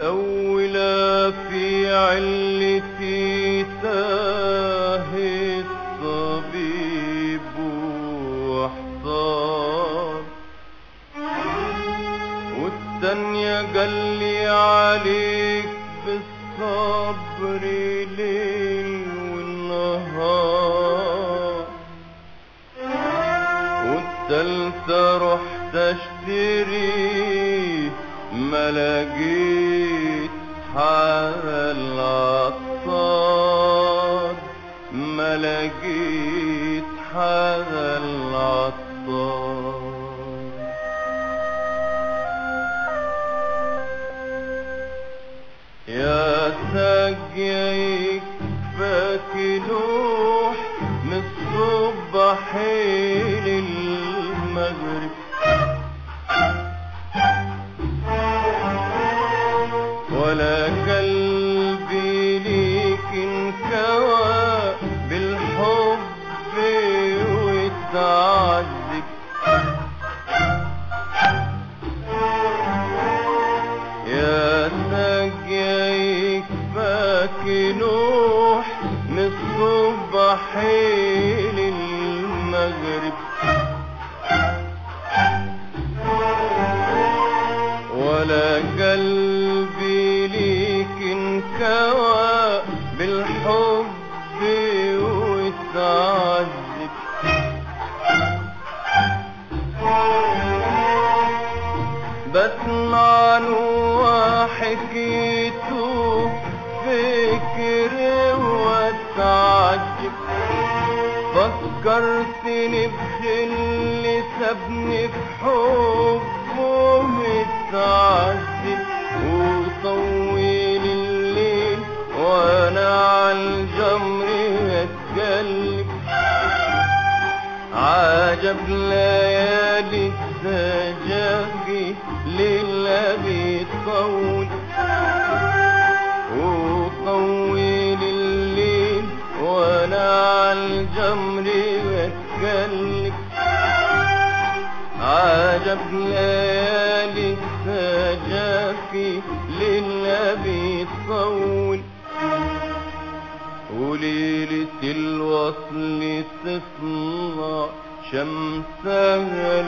الأولى في علتي تاه الطبيب واحتار. والتانية قال لي عليك بالصبر ليل والنهار والتالتة رحت اشتري ما لقيت حال عطار ما لقيت حال عطار يا ساقيا ولا قلبي ليك انكوى بالحب والتعذب يا ساقيا يكفاك نوح من الصبح بسمع نوع حكيته فكر واتعجب فكرتني بخل سابني في عجب ليالي السجاجي للذي طول وطويل الليل وأنا عالجمر بتكلم عجب ليالي السجاكي للذي طول وليلة الوصل تطلع شمسها